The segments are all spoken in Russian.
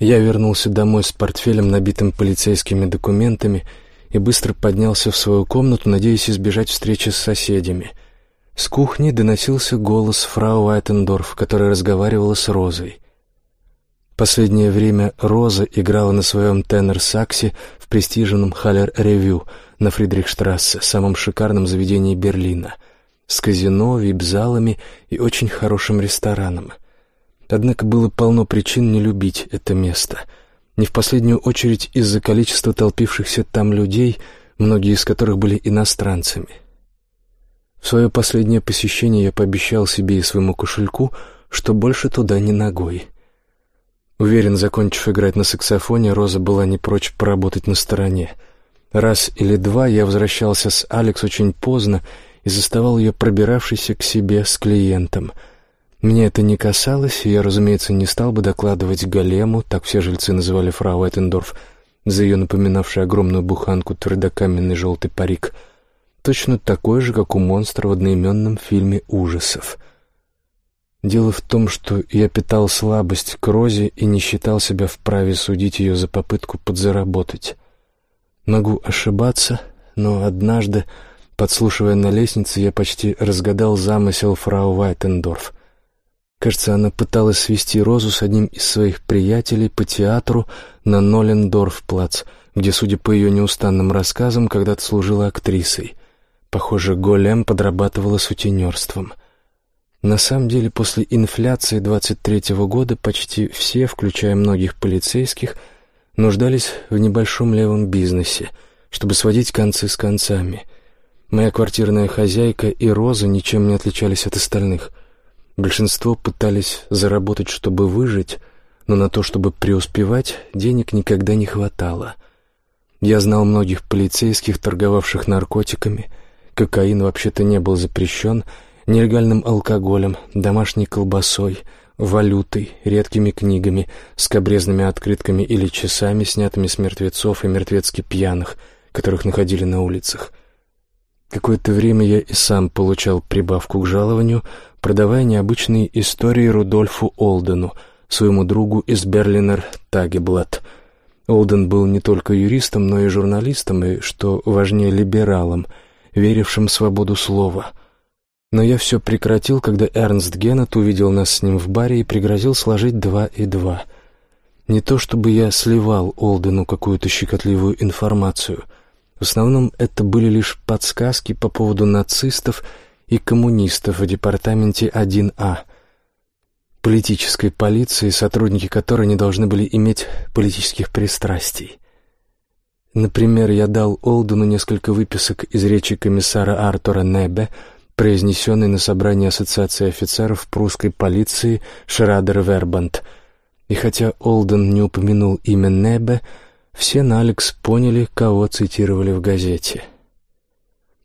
Я вернулся домой с портфелем, набитым полицейскими документами, и быстро поднялся в свою комнату, надеясь избежать встречи с соседями. С кухни доносился голос фрау Вайтендорф, которая разговаривала с Розой. Последнее время Роза играла на своем тенор-саксе в престижном Халлер-ревю на Фридрихштрассе, самом шикарном заведении Берлина, с казино, вип-залами и очень хорошим рестораном. Однако было полно причин не любить это место. Не в последнюю очередь из-за количества толпившихся там людей, многие из которых были иностранцами. В свое последнее посещение я пообещал себе и своему кошельку, что больше туда ни ногой — Уверен, закончив играть на саксофоне, Роза была не прочь поработать на стороне. Раз или два я возвращался с Алекс очень поздно и заставал ее пробиравшейся к себе с клиентом. Меня это не касалось, и я, разумеется, не стал бы докладывать Голему, так все жильцы называли фрау Эттендорф, за ее напоминавший огромную буханку твердокаменный желтый парик, точно такой же, как у монстра в одноименном фильме ужасов — Дело в том, что я питал слабость к Розе и не считал себя вправе судить ее за попытку подзаработать. Могу ошибаться, но однажды, подслушивая на лестнице, я почти разгадал замысел фрау Вайтендорф. Кажется, она пыталась свести Розу с одним из своих приятелей по театру на Нолендорф-плац, где, судя по ее неустанным рассказам, когда-то служила актрисой. Похоже, Голем подрабатывала сутенерством — на самом деле, после инфляции 23-го года почти все, включая многих полицейских, нуждались в небольшом левом бизнесе, чтобы сводить концы с концами. Моя квартирная хозяйка и Роза ничем не отличались от остальных. Большинство пытались заработать, чтобы выжить, но на то, чтобы преуспевать, денег никогда не хватало. Я знал многих полицейских, торговавших наркотиками. Кокаин вообще-то не был запрещен — нелегальным алкоголем, домашней колбасой, валютой, редкими книгами, скобрезными открытками или часами, снятыми с мертвецов и мертвецки пьяных, которых находили на улицах. Какое-то время я и сам получал прибавку к жалованию, продавая необычные истории Рудольфу Олдену, своему другу из Берлинер Тагеблат. Олден был не только юристом, но и журналистом, и, что важнее, либералом, верившим в свободу слова — но я все прекратил, когда Эрнст Геннет увидел нас с ним в баре и пригрозил сложить два и два. Не то чтобы я сливал Олдену какую-то щекотливую информацию. В основном это были лишь подсказки по поводу нацистов и коммунистов в департаменте 1А, политической полиции, сотрудники которой не должны были иметь политических пристрастий. Например, я дал Олдену несколько выписок из речи комиссара Артура Небе, произнесенный на собрании Ассоциации офицеров прусской полиции Шрадер-Вербанд. И хотя Олден не упомянул имя Небе, все на Алекс поняли, кого цитировали в газете.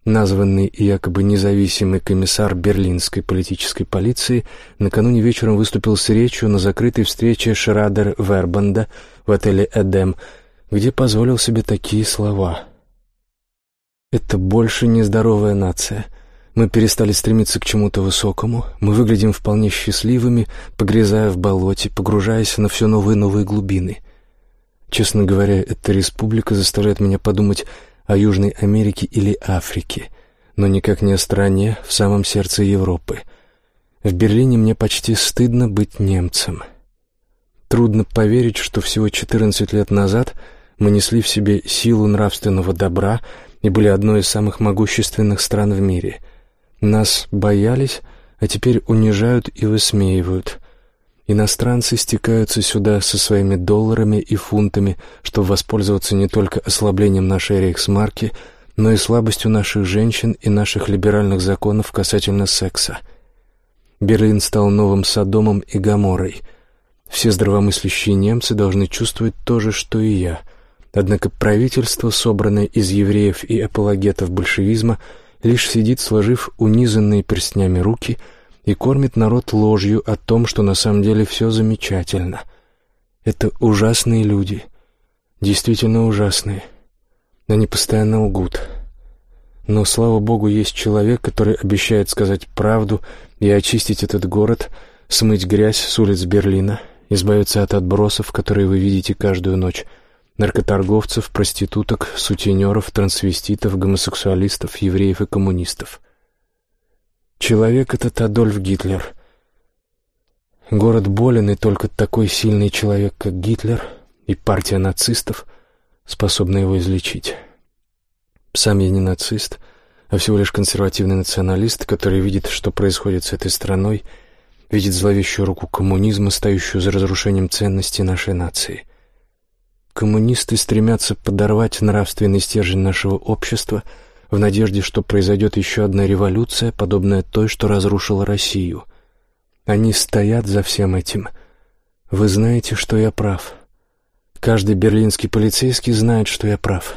Названный якобы независимый комиссар берлинской политической полиции накануне вечером выступил с речью на закрытой встрече Шрадер-Вербанда в отеле «Эдем», где позволил себе такие слова. «Это больше нездоровая нация. Мы перестали стремиться к чему-то высокому, мы выглядим вполне счастливыми, погрязая в болоте, погружаясь на все новые и новые глубины. Честно говоря, эта республика заставляет меня подумать о Южной Америке или Африке, но никак не о стране в самом сердце Европы. В Берлине мне почти стыдно быть немцем. Трудно поверить, что всего 14 лет назад мы несли в себе силу нравственного добра и были одной из самых могущественных стран в мире — нас боялись, а теперь унижают и высмеивают. Иностранцы стекаются сюда со своими долларами и фунтами, чтобы воспользоваться не только ослаблением нашей рейхсмарки, но и слабостью наших женщин и наших либеральных законов касательно секса. Берлин стал новым Содомом и Гоморрой. Все здравомыслящие немцы должны чувствовать то же, что и я. Однако правительство, собранное из евреев и апологетов большевизма, лишь сидит, сложив унизанные перстнями руки, и кормит народ ложью о том, что на самом деле все замечательно. Это ужасные люди, действительно ужасные. Они постоянно лгут. Но, слава богу, есть человек, который обещает сказать правду и очистить этот город, смыть грязь с улиц Берлина. избавиться от отбросов, которые вы видите каждую ночь, наркоторговцев, проституток, сутенеров, трансвеститов, гомосексуалистов, евреев и коммунистов. Человек этот Адольф Гитлер. Город болен, и только такой сильный человек, как Гитлер, и партия нацистов способна его излечить. Сам я не нацист, а всего лишь консервативный националист, который видит, что происходит с этой страной, видит зловещую руку коммунизма, стоящую за разрушением ценностей нашей нации. Коммунисты стремятся подорвать нравственный стержень нашего общества в надежде, что произойдет еще одна революция, подобная той, что разрушила Россию. Они стоят за всем этим. Вы знаете, что я прав. Каждый берлинский полицейский знает, что я прав.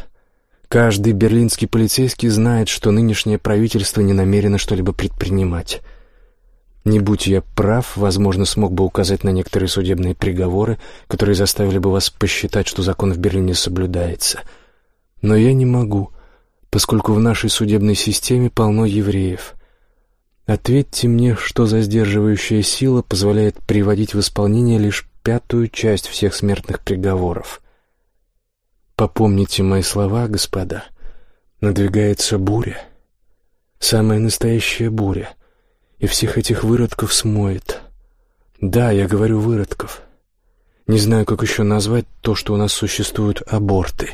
Каждый берлинский полицейский знает, что нынешнее правительство не намерено что-либо предпринимать. Не будь я прав, возможно, смог бы указать на некоторые судебные приговоры, которые заставили бы вас посчитать, что закон в Берлине соблюдается. Но я не могу, поскольку в нашей судебной системе полно евреев. Ответьте мне, что за сдерживающая сила позволяет приводить в исполнение лишь пятую часть всех смертных приговоров. Попомните мои слова, господа. Надвигается буря. Самая настоящая буря. И всех этих выродков смоет. Да, я говорю выродков. Не знаю, как еще назвать то, что у нас существуют аборты.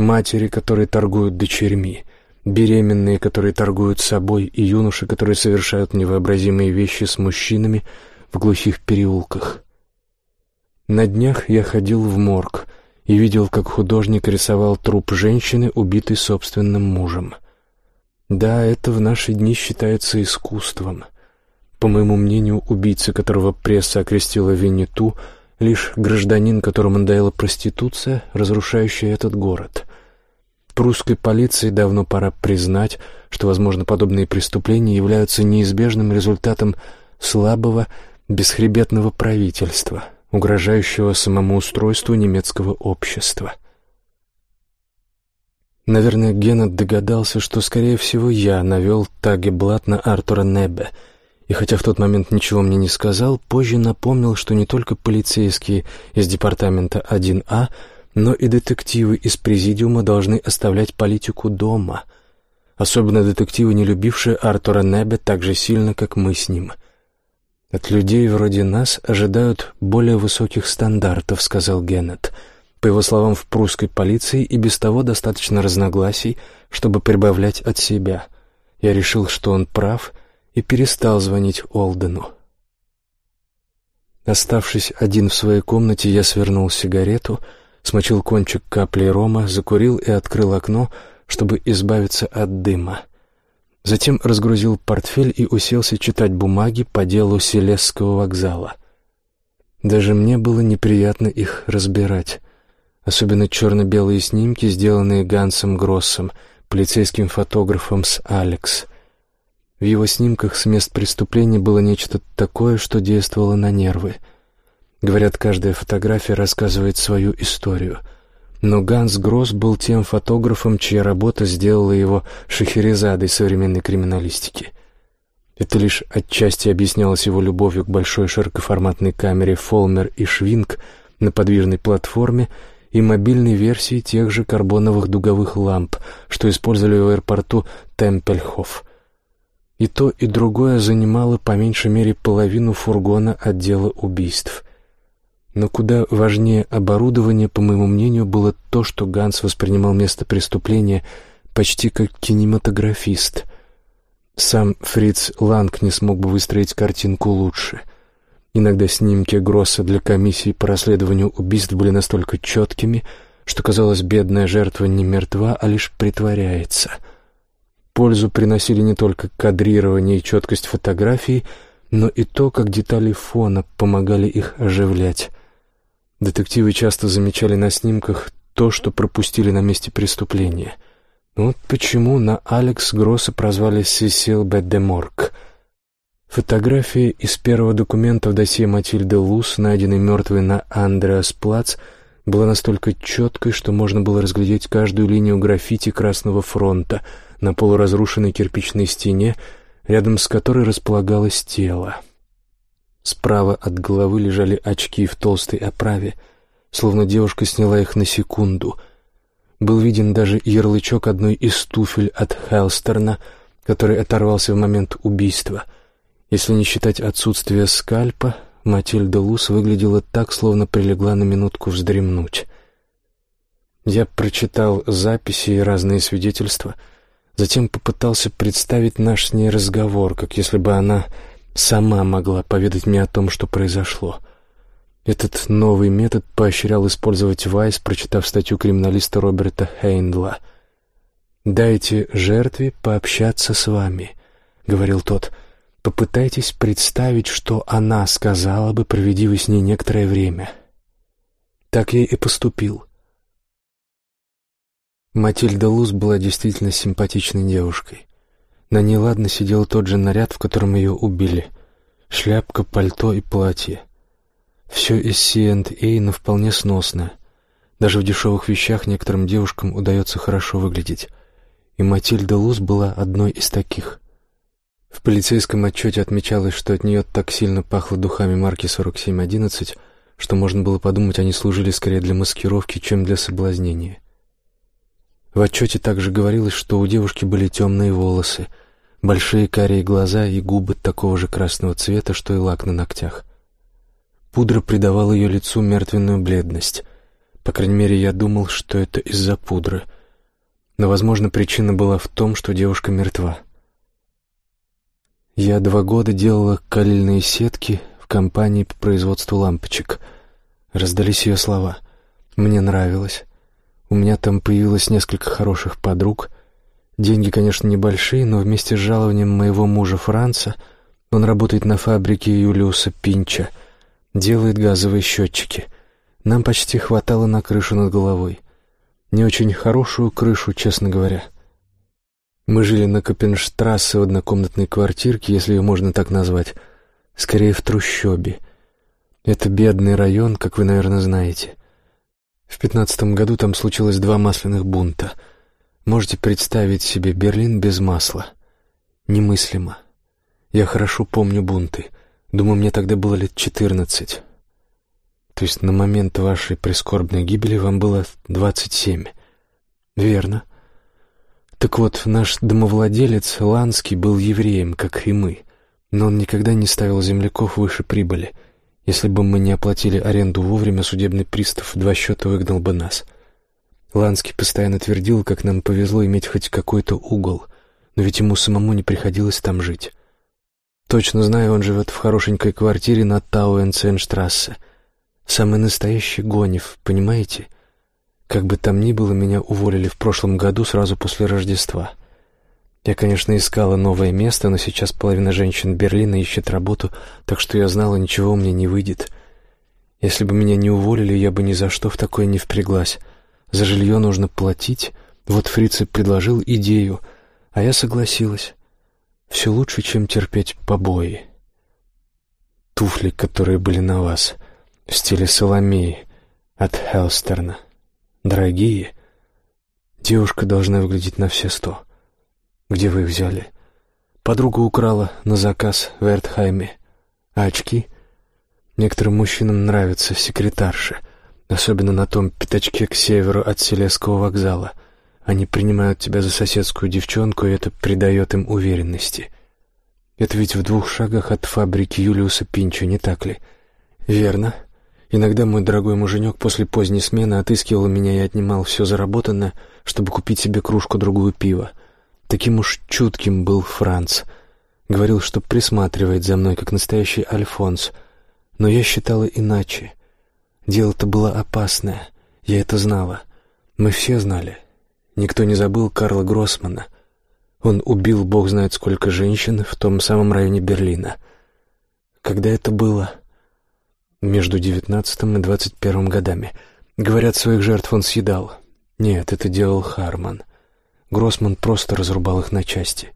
Матери, которые торгуют дочерьми. Беременные, которые торгуют собой. И юноши, которые совершают невообразимые вещи с мужчинами в глухих переулках. На днях я ходил в морг и видел, как художник рисовал труп женщины, убитой собственным мужем. Да, это в наши дни считается искусством. По моему мнению, убийца, которого пресса окрестила Винниту, лишь гражданин, которому надоела проституция, разрушающая этот город. Прусской полиции давно пора признать, что, возможно, подобные преступления являются неизбежным результатом слабого, бесхребетного правительства — угрожающего самому устройству немецкого общества. Наверное, Геннет догадался, что, скорее всего, я навел Тагеблат на Артура Небе, и хотя в тот момент ничего мне не сказал, позже напомнил, что не только полицейские из департамента 1А, но и детективы из президиума должны оставлять политику дома, особенно детективы, не любившие Артура Небе так же сильно, как мы с ним — «От людей вроде нас ожидают более высоких стандартов», — сказал Геннет. По его словам, в прусской полиции и без того достаточно разногласий, чтобы прибавлять от себя. Я решил, что он прав, и перестал звонить Олдену. Оставшись один в своей комнате, я свернул сигарету, смочил кончик капли рома, закурил и открыл окно, чтобы избавиться от дыма. Затем разгрузил портфель и уселся читать бумаги по делу Селесского вокзала. Даже мне было неприятно их разбирать, особенно черно-белые снимки, сделанные Гансом Гроссом, полицейским фотографом с Алекс. В его снимках с мест преступления было нечто такое, что действовало на нервы. Говорят, каждая фотография рассказывает свою историю — но Ганс Гросс был тем фотографом, чья работа сделала его шахерезадой современной криминалистики. Это лишь отчасти объяснялось его любовью к большой широкоформатной камере «Фолмер» и «Швинг» на подвижной платформе и мобильной версии тех же карбоновых дуговых ламп, что использовали в аэропорту Темпельхоф. И то, и другое занимало по меньшей мере половину фургона отдела убийств — но куда важнее оборудование, по моему мнению, было то, что Ганс воспринимал место преступления почти как кинематографист. Сам Фриц Ланг не смог бы выстроить картинку лучше. Иногда снимки Гросса для комиссии по расследованию убийств были настолько четкими, что казалось, бедная жертва не мертва, а лишь притворяется. Пользу приносили не только кадрирование и четкость фотографий, но и то, как детали фона помогали их оживлять. Детективы часто замечали на снимках то, что пропустили на месте преступления. Вот почему на Алекс Гросса прозвали Сесил Беддеморг. Фотография из первого документа в досье Матильды Лус, найденной мертвой на Андреас Плац, была настолько четкой, что можно было разглядеть каждую линию граффити Красного фронта на полуразрушенной кирпичной стене, рядом с которой располагалось тело. Справа от головы лежали очки в толстой оправе, словно девушка сняла их на секунду. Был виден даже ярлычок одной из туфель от Хелстерна, который оторвался в момент убийства. Если не считать отсутствие скальпа, Матильда Лус выглядела так, словно прилегла на минутку вздремнуть. Я прочитал записи и разные свидетельства, затем попытался представить наш с ней разговор, как если бы она сама могла поведать мне о том, что произошло. Этот новый метод поощрял использовать Вайс, прочитав статью криминалиста Роберта Хейндла. «Дайте жертве пообщаться с вами», — говорил тот. «Попытайтесь представить, что она сказала бы, проведи вы с ней некоторое время». Так я и поступил. Матильда Луз была действительно симпатичной девушкой. На ней ладно сидел тот же наряд, в котором ее убили. Шляпка, пальто и платье. Все из C&A, но вполне сносное. Даже в дешевых вещах некоторым девушкам удается хорошо выглядеть. И Матильда Луз была одной из таких. В полицейском отчете отмечалось, что от нее так сильно пахло духами марки 4711, что можно было подумать, они служили скорее для маскировки, чем для соблазнения. В отчете также говорилось, что у девушки были темные волосы, большие карие глаза и губы такого же красного цвета, что и лак на ногтях. Пудра придавала ее лицу мертвенную бледность. По крайней мере, я думал, что это из-за пудры. Но, возможно, причина была в том, что девушка мертва. Я два года делала калильные сетки в компании по производству лампочек. Раздались ее слова. Мне нравилось. У меня там появилось несколько хороших подруг. Деньги, конечно, небольшие, но вместе с жалованием моего мужа Франца он работает на фабрике Юлиуса Пинча, делает газовые счетчики. Нам почти хватало на крышу над головой. Не очень хорошую крышу, честно говоря. Мы жили на Копенштрассе в однокомнатной квартирке, если ее можно так назвать, скорее в трущобе. Это бедный район, как вы, наверное, знаете. В пятнадцатом году там случилось два масляных бунта. Можете представить себе Берлин без масла? Немыслимо. Я хорошо помню бунты. Думаю, мне тогда было лет четырнадцать. То есть на момент вашей прискорбной гибели вам было двадцать семь. Верно. Так вот, наш домовладелец Ланский был евреем, как и мы, но он никогда не ставил земляков выше прибыли — если бы мы не оплатили аренду вовремя, судебный пристав два счета выгнал бы нас. Ланский постоянно твердил, как нам повезло иметь хоть какой-то угол, но ведь ему самому не приходилось там жить. Точно знаю, он живет в хорошенькой квартире на Тауэнценштрассе. Самый настоящий Гонев, понимаете? Как бы там ни было, меня уволили в прошлом году сразу после Рождества. Я, конечно, искала новое место, но сейчас половина женщин Берлина ищет работу, так что я знала, ничего у меня не выйдет. Если бы меня не уволили, я бы ни за что в такое не впряглась. За жилье нужно платить. Вот Фриц предложил идею, а я согласилась. Все лучше, чем терпеть побои. Туфли, которые были на вас, в стиле Соломеи от Хелстерна. Дорогие. Девушка должна выглядеть на все сто. Где вы их взяли? Подруга украла на заказ в Эртхайме. А очки? Некоторым мужчинам нравятся секретарши, особенно на том пятачке к северу от Селесского вокзала. Они принимают тебя за соседскую девчонку, и это придает им уверенности. Это ведь в двух шагах от фабрики Юлиуса Пинчо, не так ли? Верно. Иногда мой дорогой муженек после поздней смены отыскивал меня и отнимал все заработанное, чтобы купить себе кружку-другую пива. Таким уж чутким был Франц. Говорил, что присматривает за мной, как настоящий Альфонс. Но я считала иначе. Дело-то было опасное. Я это знала. Мы все знали. Никто не забыл Карла Гроссмана. Он убил бог знает сколько женщин в том самом районе Берлина. Когда это было? Между девятнадцатым и двадцать первым годами. Говорят, своих жертв он съедал. Нет, это делал Харман. Гроссман просто разрубал их на части.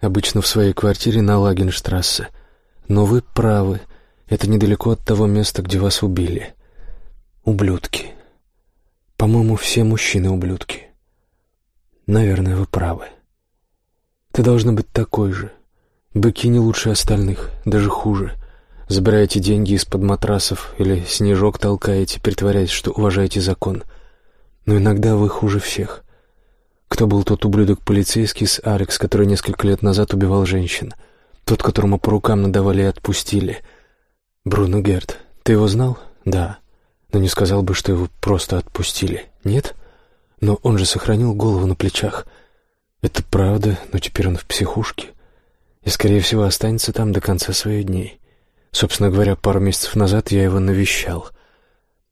Обычно в своей квартире на Лагенштрассе. Но вы правы, это недалеко от того места, где вас убили. Ублюдки. По-моему, все мужчины ублюдки. Наверное, вы правы. Ты должна быть такой же. Быки не лучше остальных, даже хуже. Забираете деньги из-под матрасов или снежок толкаете, притворяясь, что уважаете закон. Но иногда вы хуже всех. Кто был тот ублюдок полицейский с Алекс, который несколько лет назад убивал женщин? Тот, которому по рукам надавали и отпустили. Бруно Герд. Ты его знал? Да. Но не сказал бы, что его просто отпустили. Нет? Но он же сохранил голову на плечах. Это правда, но теперь он в психушке. И, скорее всего, останется там до конца своих дней. Собственно говоря, пару месяцев назад я его навещал.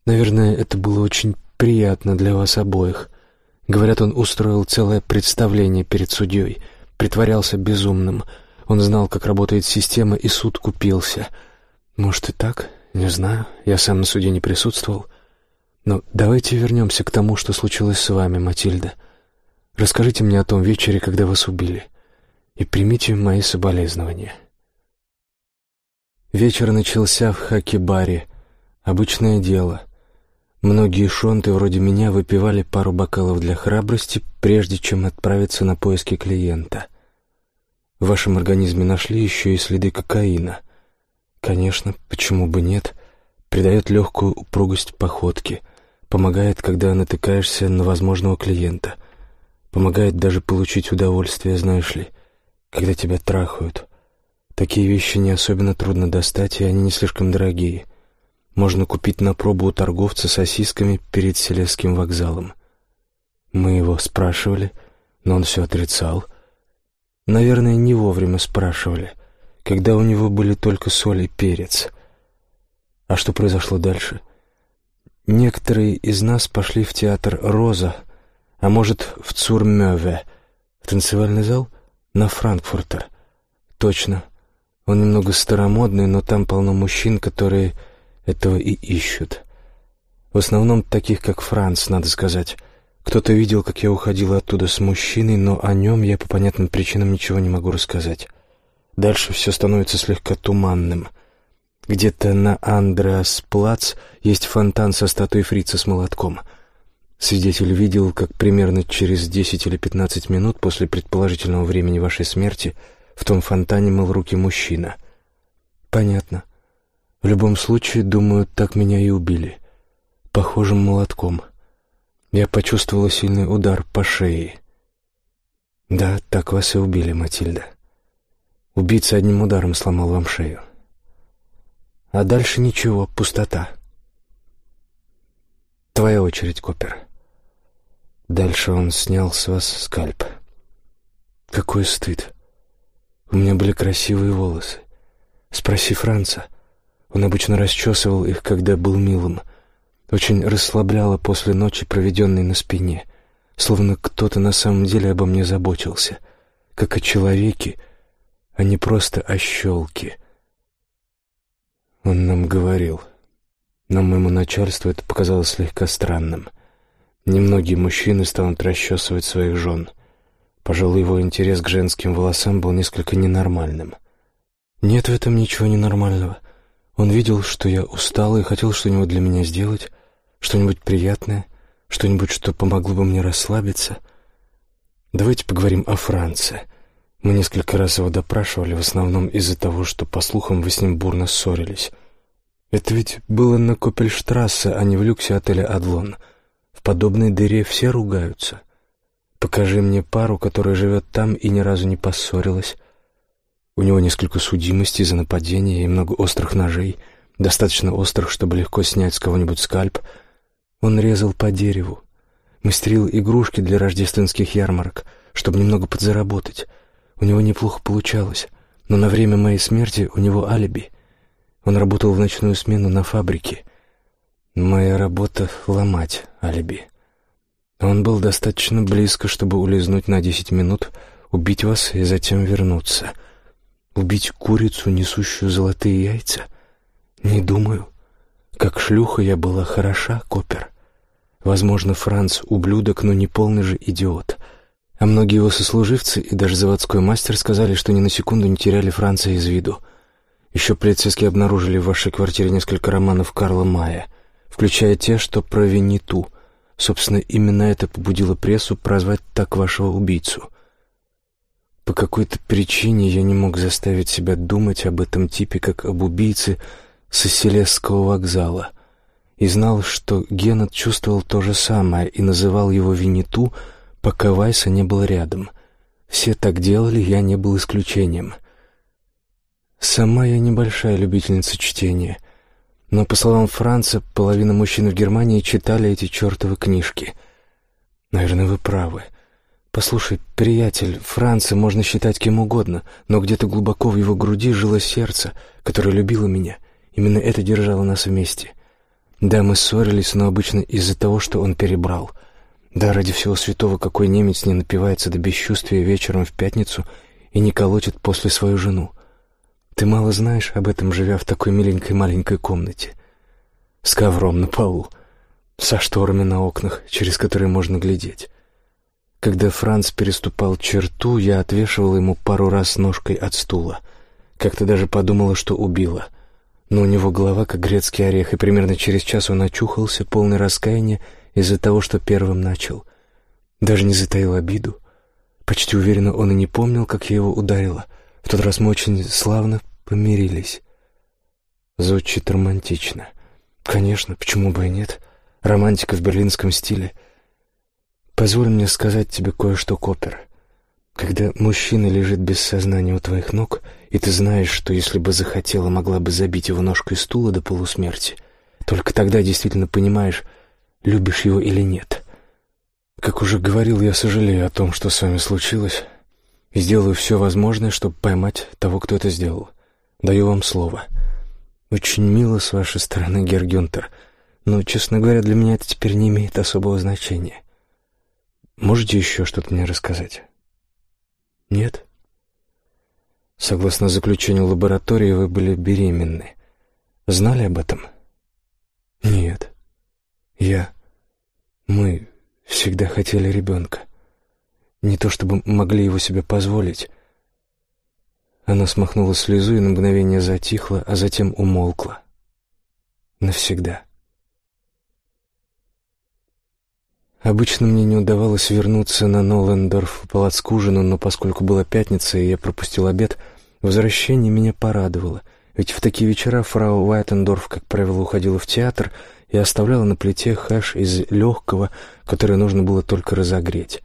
Наверное, это было очень приятно для вас обоих. Говорят, он устроил целое представление перед судьей, притворялся безумным. Он знал, как работает система, и суд купился. Может и так? Не знаю. Я сам на суде не присутствовал. Но давайте вернемся к тому, что случилось с вами, Матильда. Расскажите мне о том вечере, когда вас убили, и примите мои соболезнования. Вечер начался в хаки-баре. Обычное дело. Многие шонты вроде меня выпивали пару бокалов для храбрости, прежде чем отправиться на поиски клиента. В вашем организме нашли еще и следы кокаина. Конечно, почему бы нет? Придает легкую упругость походке. Помогает, когда натыкаешься на возможного клиента. Помогает даже получить удовольствие, знаешь ли, когда тебя трахают — Такие вещи не особенно трудно достать, и они не слишком дорогие. Можно купить на пробу у торговца сосисками перед Селесским вокзалом. Мы его спрашивали, но он все отрицал. Наверное, не вовремя спрашивали, когда у него были только соль и перец. А что произошло дальше? Некоторые из нас пошли в театр «Роза», а может, в Цурмёве, в танцевальный зал, на Франкфуртер. Точно, он немного старомодный, но там полно мужчин, которые этого и ищут. В основном таких, как Франц, надо сказать. Кто-то видел, как я уходила оттуда с мужчиной, но о нем я по понятным причинам ничего не могу рассказать. Дальше все становится слегка туманным. Где-то на Андреас-Плац есть фонтан со статуей фрица с молотком. Свидетель видел, как примерно через 10 или 15 минут после предположительного времени вашей смерти – в том фонтане мыл руки мужчина. Понятно. В любом случае, думаю, так меня и убили. Похожим молотком. Я почувствовала сильный удар по шее. Да, так вас и убили, Матильда. Убийца одним ударом сломал вам шею. А дальше ничего, пустота. Твоя очередь, Копер. Дальше он снял с вас скальп. Какой стыд. У меня были красивые волосы. Спроси Франца. Он обычно расчесывал их, когда был милым. Очень расслабляло после ночи, проведенной на спине. Словно кто-то на самом деле обо мне заботился. Как о человеке, а не просто о щелке. Он нам говорил. Но моему начальству это показалось слегка странным. Немногие мужчины станут расчесывать своих жен — Пожалуй, его интерес к женским волосам был несколько ненормальным. Нет в этом ничего ненормального. Он видел, что я устала и хотел что-нибудь для меня сделать, что-нибудь приятное, что-нибудь, что помогло бы мне расслабиться. Давайте поговорим о Франце. Мы несколько раз его допрашивали, в основном из-за того, что, по слухам, вы с ним бурно ссорились. Это ведь было на Копельштрассе, а не в люксе отеля «Адлон». В подобной дыре все ругаются — Покажи мне пару, которая живет там и ни разу не поссорилась. У него несколько судимостей за нападение и много острых ножей, достаточно острых, чтобы легко снять с кого-нибудь скальп. Он резал по дереву, мастерил игрушки для рождественских ярмарок, чтобы немного подзаработать. У него неплохо получалось, но на время моей смерти у него алиби. Он работал в ночную смену на фабрике. Моя работа — ломать алиби. Он был достаточно близко, чтобы улизнуть на десять минут, убить вас и затем вернуться. Убить курицу, несущую золотые яйца? Не думаю. Как шлюха я была хороша, Копер. Возможно, Франц — ублюдок, но не полный же идиот. А многие его сослуживцы и даже заводской мастер сказали, что ни на секунду не теряли Франца из виду. Еще полицейские обнаружили в вашей квартире несколько романов Карла Мая, включая те, что про Винниту — Собственно, именно это побудило прессу прозвать так вашего убийцу. По какой-то причине я не мог заставить себя думать об этом типе как об убийце со Селесского вокзала. И знал, что Геннет чувствовал то же самое и называл его Винету, пока Вайса не был рядом. Все так делали, я не был исключением. Сама я небольшая любительница чтения, но, по словам Франца, половина мужчин в Германии читали эти чертовы книжки. Наверное, вы правы. Послушай, приятель, Франца можно считать кем угодно, но где-то глубоко в его груди жило сердце, которое любило меня. Именно это держало нас вместе. Да, мы ссорились, но обычно из-за того, что он перебрал. Да, ради всего святого, какой немец не напивается до бесчувствия вечером в пятницу и не колотит после свою жену. Ты мало знаешь об этом, живя в такой миленькой маленькой комнате. С ковром на полу, со шторами на окнах, через которые можно глядеть. Когда Франц переступал черту, я отвешивала ему пару раз ножкой от стула. Как-то даже подумала, что убила. Но у него голова как грецкий орех, и примерно через час он очухался, полный раскаяния из-за того, что первым начал. Даже не затаил обиду. Почти уверенно он и не помнил, как я его ударила. В тот раз мы очень славно помирились. Звучит романтично. Конечно, почему бы и нет? Романтика в берлинском стиле — Позволь мне сказать тебе кое-что, Копер. Когда мужчина лежит без сознания у твоих ног, и ты знаешь, что если бы захотела, могла бы забить его ножкой стула до полусмерти, только тогда действительно понимаешь, любишь его или нет. Как уже говорил, я сожалею о том, что с вами случилось, и сделаю все возможное, чтобы поймать того, кто это сделал. Даю вам слово. Очень мило с вашей стороны, Гергюнтер, но, честно говоря, для меня это теперь не имеет особого значения. Можете еще что-то мне рассказать? Нет? Согласно заключению лаборатории, вы были беременны. Знали об этом? Нет. Я... Мы всегда хотели ребенка. Не то чтобы могли его себе позволить. Она смахнула слезу и на мгновение затихла, а затем умолкла. Навсегда. Обычно мне не удавалось вернуться на Ноллендорф палац к ужину, но поскольку была пятница и я пропустил обед, возвращение меня порадовало. Ведь в такие вечера фрау Вайтендорф, как правило, уходила в театр и оставляла на плите хэш из легкого, который нужно было только разогреть.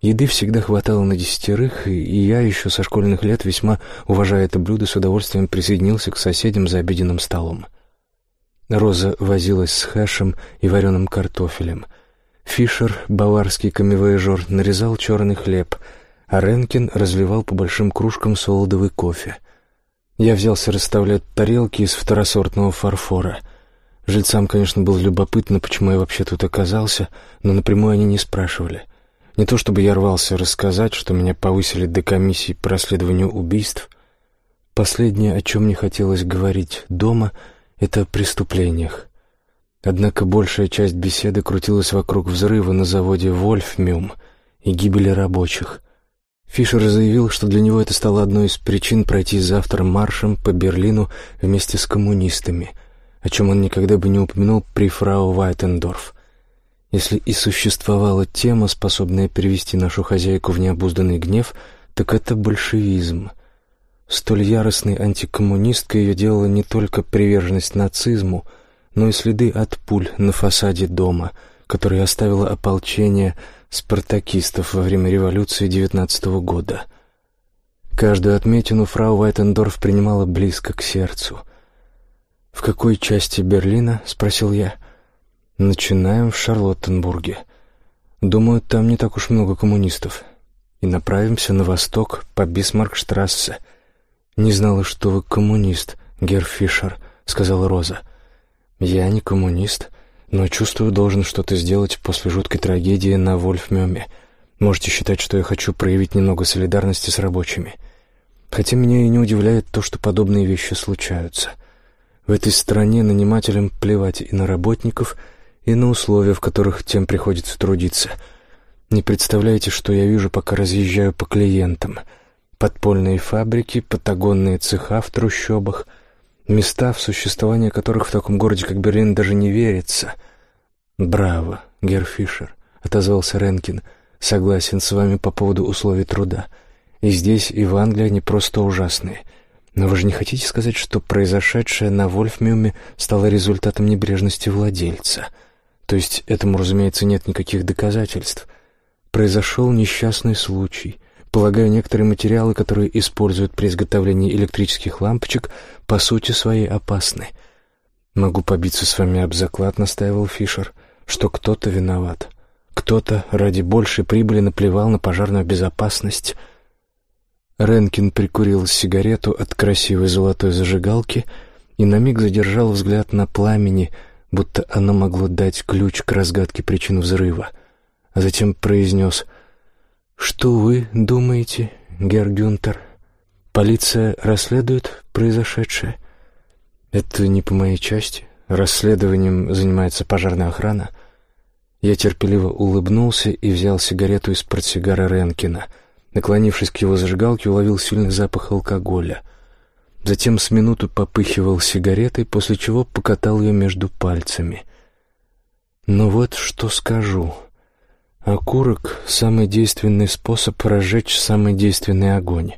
Еды всегда хватало на десятерых, и я еще со школьных лет, весьма уважая это блюдо, с удовольствием присоединился к соседям за обеденным столом. Роза возилась с хэшем и вареным картофелем — Фишер, баварский камевояжер, нарезал черный хлеб, а Ренкин разливал по большим кружкам солодовый кофе. Я взялся расставлять тарелки из второсортного фарфора. Жильцам, конечно, было любопытно, почему я вообще тут оказался, но напрямую они не спрашивали. Не то чтобы я рвался рассказать, что меня повысили до комиссии по расследованию убийств. Последнее, о чем мне хотелось говорить дома, — это о преступлениях. Однако большая часть беседы крутилась вокруг взрыва на заводе «Вольфмюм» и гибели рабочих. Фишер заявил, что для него это стало одной из причин пройти завтра маршем по Берлину вместе с коммунистами, о чем он никогда бы не упомянул при фрау Вайтендорф. Если и существовала тема, способная перевести нашу хозяйку в необузданный гнев, так это большевизм. Столь яростной антикоммунисткой ее делала не только приверженность нацизму — но и следы от пуль на фасаде дома, который оставило ополчение спартакистов во время революции девятнадцатого года. Каждую отметину фрау Вайтендорф принимала близко к сердцу. «В какой части Берлина?» — спросил я. «Начинаем в Шарлоттенбурге. Думаю, там не так уж много коммунистов. И направимся на восток по Бисмаркштрассе. Не знала, что вы коммунист, Герр Фишер», — сказала Роза. Я не коммунист, но чувствую, должен что-то сделать после жуткой трагедии на Вольфмёме. Можете считать, что я хочу проявить немного солидарности с рабочими. Хотя меня и не удивляет то, что подобные вещи случаются. В этой стране нанимателям плевать и на работников, и на условия, в которых тем приходится трудиться. Не представляете, что я вижу, пока разъезжаю по клиентам. Подпольные фабрики, патагонные цеха в трущобах — Места, в существование которых в таком городе, как Берлин, даже не верится. «Браво, Герр Фишер», — отозвался Ренкин. «Согласен с вами по поводу условий труда. И здесь, и в Англии они просто ужасные. Но вы же не хотите сказать, что произошедшее на Вольфмиуме стало результатом небрежности владельца? То есть этому, разумеется, нет никаких доказательств. Произошел несчастный случай. Полагаю, некоторые материалы, которые используют при изготовлении электрических лампочек, по сути своей опасны. «Могу побиться с вами об заклад», — настаивал Фишер, — «что кто-то виноват. Кто-то ради большей прибыли наплевал на пожарную безопасность». Ренкин прикурил сигарету от красивой золотой зажигалки и на миг задержал взгляд на пламени, будто оно могло дать ключ к разгадке причин взрыва, а затем произнес «Что вы думаете, Гергюнтер? Полиция расследует произошедшее?» «Это не по моей части. Расследованием занимается пожарная охрана». Я терпеливо улыбнулся и взял сигарету из портсигара Ренкина — Наклонившись к его зажигалке, уловил сильный запах алкоголя. Затем с минуту попыхивал сигаретой, после чего покатал ее между пальцами. «Ну вот что скажу. Окурок — самый действенный способ разжечь самый действенный огонь.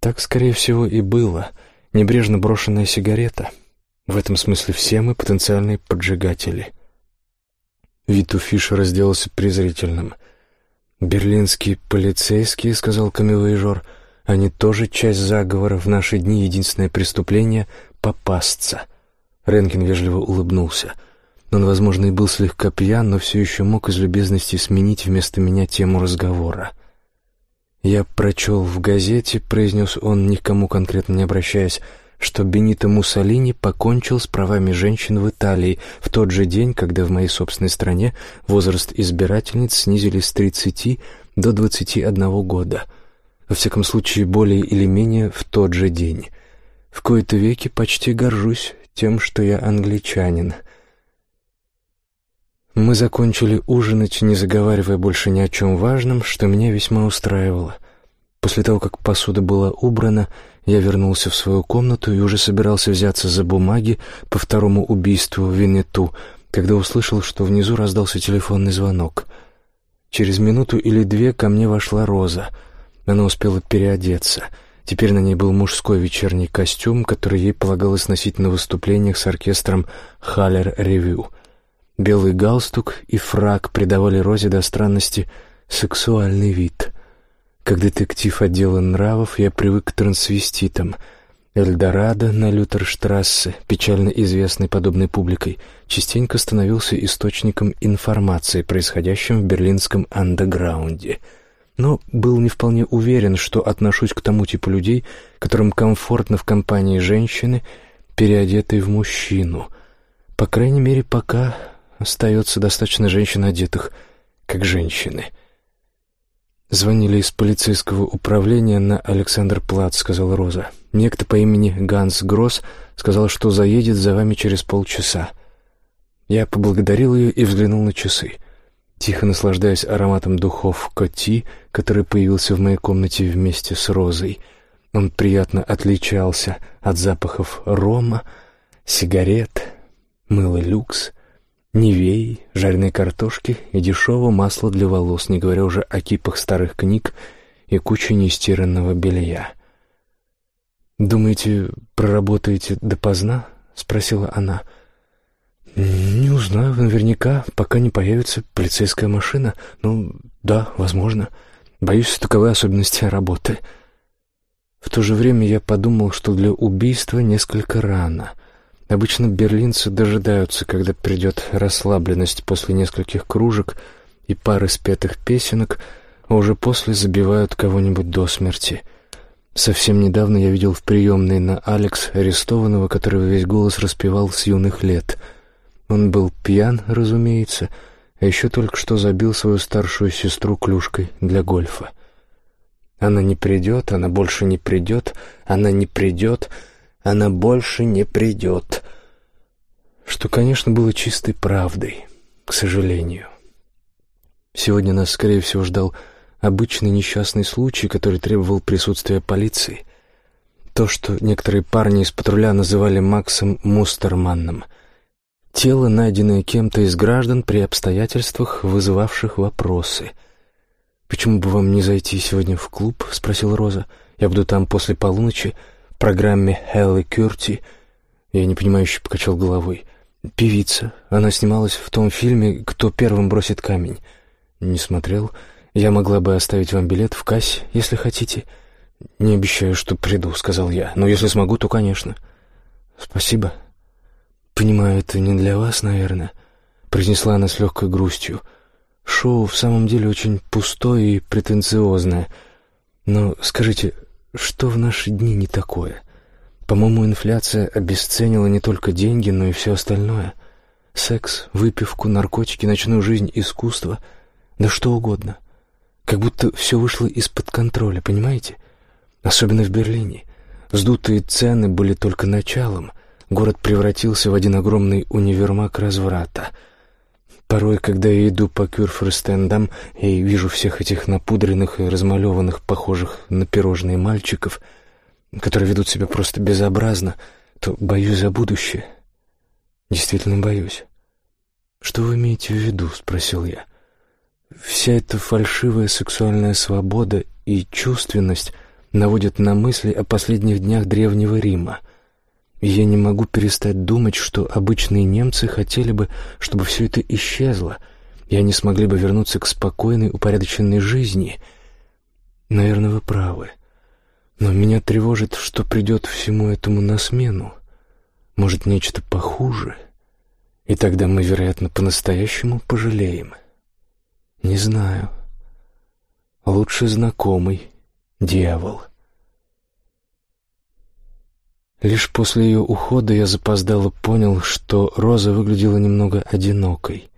Так, скорее всего, и было. Небрежно брошенная сигарета. В этом смысле все мы потенциальные поджигатели». Вид у Фишера сделался презрительным — «Берлинские полицейские», — сказал камевоежор, — «они тоже часть заговора. В наши дни единственное преступление — попасться». Ренкин вежливо улыбнулся. Он, возможно, и был слегка пьян, но все еще мог из любезности сменить вместо меня тему разговора. «Я прочел в газете», — произнес он, никому конкретно не обращаясь, — что Бенито Муссолини покончил с правами женщин в Италии в тот же день, когда в моей собственной стране возраст избирательниц снизили с 30 до 21 года. Во всяком случае, более или менее в тот же день. В кои-то веки почти горжусь тем, что я англичанин. Мы закончили ужинать, не заговаривая больше ни о чем важном, что меня весьма устраивало. После того, как посуда была убрана, я вернулся в свою комнату и уже собирался взяться за бумаги по второму убийству Виннету, когда услышал, что внизу раздался телефонный звонок. Через минуту или две ко мне вошла Роза. Она успела переодеться. Теперь на ней был мужской вечерний костюм, который ей полагалось носить на выступлениях с оркестром «Халлер Ревю». Белый галстук и фрак придавали Розе до странности сексуальный вид. Как детектив отдела нравов я привык к трансвеститам. Эльдорадо на Лютерштрассе, печально известный подобной публикой, частенько становился источником информации, происходящем в берлинском андеграунде. Но был не вполне уверен, что отношусь к тому типу людей, которым комфортно в компании женщины, переодетой в мужчину. По крайней мере, пока остается достаточно женщин, одетых как женщины — «Звонили из полицейского управления на Александр Плац», — сказала Роза. «Некто по имени Ганс Гросс сказал, что заедет за вами через полчаса». Я поблагодарил ее и взглянул на часы. Тихо наслаждаясь ароматом духов Коти, который появился в моей комнате вместе с Розой. Он приятно отличался от запахов рома, сигарет, мыла люкс Невей, жареной картошки и дешевого масла для волос, не говоря уже о кипах старых книг и куче нестиранного белья. «Думаете, проработаете допоздна?» — спросила она. «Не узнаю наверняка, пока не появится полицейская машина. Ну, да, возможно. Боюсь, таковы особенности работы». В то же время я подумал, что для убийства несколько рано — Обычно берлинцы дожидаются, когда придет расслабленность после нескольких кружек и пары спетых песенок, а уже после забивают кого-нибудь до смерти. Совсем недавно я видел в приемной на Алекс арестованного, который весь голос распевал с юных лет. Он был пьян, разумеется, а еще только что забил свою старшую сестру клюшкой для гольфа. Она не придет, она больше не придет, она не придет, она больше не придет. Что, конечно, было чистой правдой, к сожалению. Сегодня нас, скорее всего, ждал обычный несчастный случай, который требовал присутствия полиции. То, что некоторые парни из патруля называли Максом Мустерманном. Тело, найденное кем-то из граждан при обстоятельствах, вызывавших вопросы. «Почему бы вам не зайти сегодня в клуб?» — спросила Роза. «Я буду там после полуночи программе Хелли Кюрти». Я непонимающе покачал головой. «Певица. Она снималась в том фильме «Кто первым бросит камень». Не смотрел. Я могла бы оставить вам билет в кассе, если хотите». «Не обещаю, что приду», — сказал я. «Но если смогу, то, конечно». «Спасибо». «Понимаю, это не для вас, наверное», — произнесла она с легкой грустью. «Шоу в самом деле очень пустое и претенциозное. Но скажите, что в наши дни не такое? По-моему, инфляция обесценила не только деньги, но и все остальное. Секс, выпивку, наркотики, ночную жизнь, искусство, да что угодно. Как будто все вышло из-под контроля, понимаете? Особенно в Берлине. Вздутые цены были только началом. Город превратился в один огромный универмаг разврата. Порой, когда я иду по Кюрферстендам и вижу всех этих напудренных и размалеванных, похожих на пирожные мальчиков, которые ведут себя просто безобразно, то боюсь за будущее. Действительно боюсь. «Что вы имеете в виду?» — спросил я. «Вся эта фальшивая сексуальная свобода и чувственность — наводят на мысли о последних днях Древнего Рима. Я не могу перестать думать, что обычные немцы хотели бы, чтобы все это исчезло, и они смогли бы вернуться к спокойной, упорядоченной жизни. Наверное, вы правы. Но меня тревожит, что придет всему этому на смену. Может, нечто похуже. И тогда мы, вероятно, по-настоящему пожалеем. Не знаю. Лучше знакомый Дьявол. Лишь после ее ухода я запоздало понял, что Роза выглядела немного одинокой.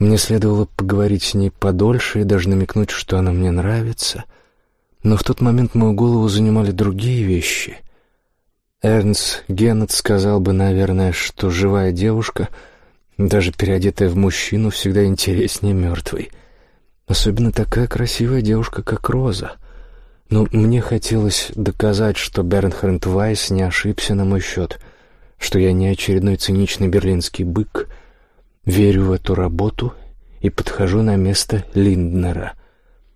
Мне следовало поговорить с ней подольше и даже намекнуть, что она мне нравится. Но в тот момент мою голову занимали другие вещи. Эрнст Геннет сказал бы, наверное, что живая девушка, даже переодетая в мужчину, всегда интереснее мертвой. Особенно такая красивая девушка, как Роза — но мне хотелось доказать, что Бернхард Вайс не ошибся на мой счет, что я не очередной циничный берлинский бык, верю в эту работу и подхожу на место Линднера.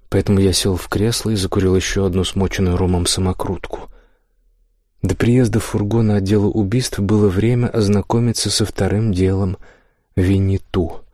Поэтому я сел в кресло и закурил еще одну смоченную ромом самокрутку. До приезда фургона отдела убийств было время ознакомиться со вторым делом Винни Ту —